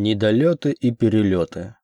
Недолеты и перелеты.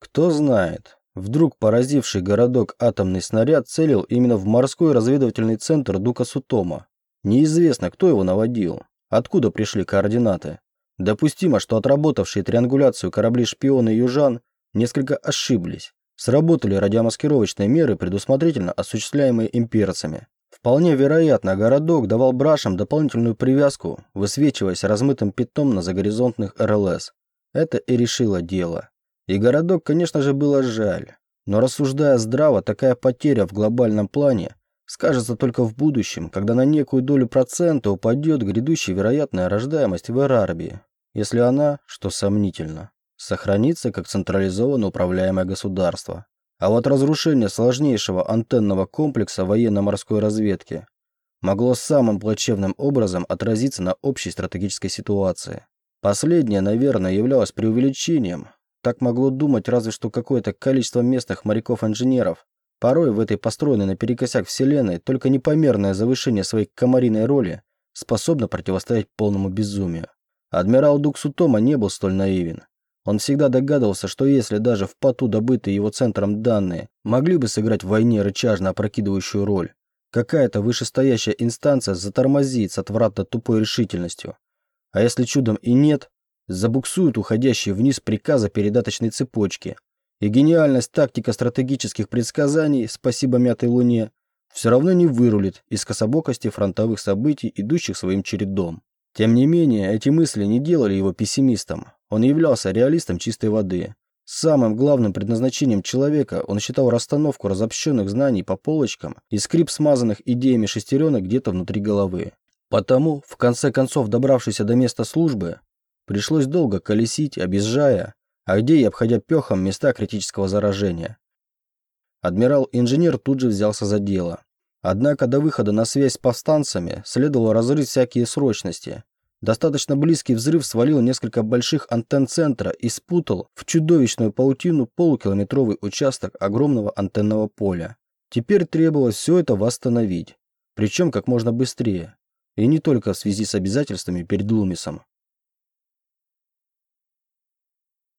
Кто знает, вдруг поразивший городок атомный снаряд целил именно в морской разведывательный центр Дука Сутома. Неизвестно, кто его наводил, откуда пришли координаты. Допустимо, что отработавшие триангуляцию корабли-шпионы южан несколько ошиблись. Сработали радиомаскировочные меры, предусмотрительно осуществляемые имперцами. Вполне вероятно, городок давал брашам дополнительную привязку, высвечиваясь размытым пятном на загоризонтных РЛС. Это и решило дело. И городок, конечно же, было жаль. Но рассуждая здраво, такая потеря в глобальном плане скажется только в будущем, когда на некую долю процента упадет грядущая вероятная рождаемость в Эрарбии, если она, что сомнительно, сохранится как централизованно управляемое государство. А вот разрушение сложнейшего антенного комплекса военно-морской разведки могло самым плачевным образом отразиться на общей стратегической ситуации. Последнее, наверное, являлось преувеличением. Так могло думать разве что какое-то количество местных моряков-инженеров. Порой в этой построенной наперекосяк вселенной только непомерное завышение своей комариной роли способно противостоять полному безумию. Адмирал Дук Сутома не был столь наивен. Он всегда догадывался, что если даже в поту добытые его центром данные могли бы сыграть в войне рычажно опрокидывающую роль, какая-то вышестоящая инстанция затормозит с отвратно тупой решительностью. А если чудом и нет, забуксуют уходящие вниз приказы передаточной цепочки. И гениальность тактика стратегических предсказаний, спасибо мятой луне, все равно не вырулит из кособокости фронтовых событий, идущих своим чередом. Тем не менее, эти мысли не делали его пессимистом. Он являлся реалистом чистой воды. Самым главным предназначением человека он считал расстановку разобщенных знаний по полочкам и скрип смазанных идеями шестеренок где-то внутри головы. Потому, в конце концов добравшийся до места службы, пришлось долго колесить, объезжая, а где и обходя пехом места критического заражения. Адмирал-инженер тут же взялся за дело. Однако до выхода на связь с повстанцами следовало разрыть всякие срочности. Достаточно близкий взрыв свалил несколько больших антенн центра и спутал в чудовищную паутину полукилометровый участок огромного антенного поля. Теперь требовалось все это восстановить, причем как можно быстрее. И не только в связи с обязательствами перед Лумисом.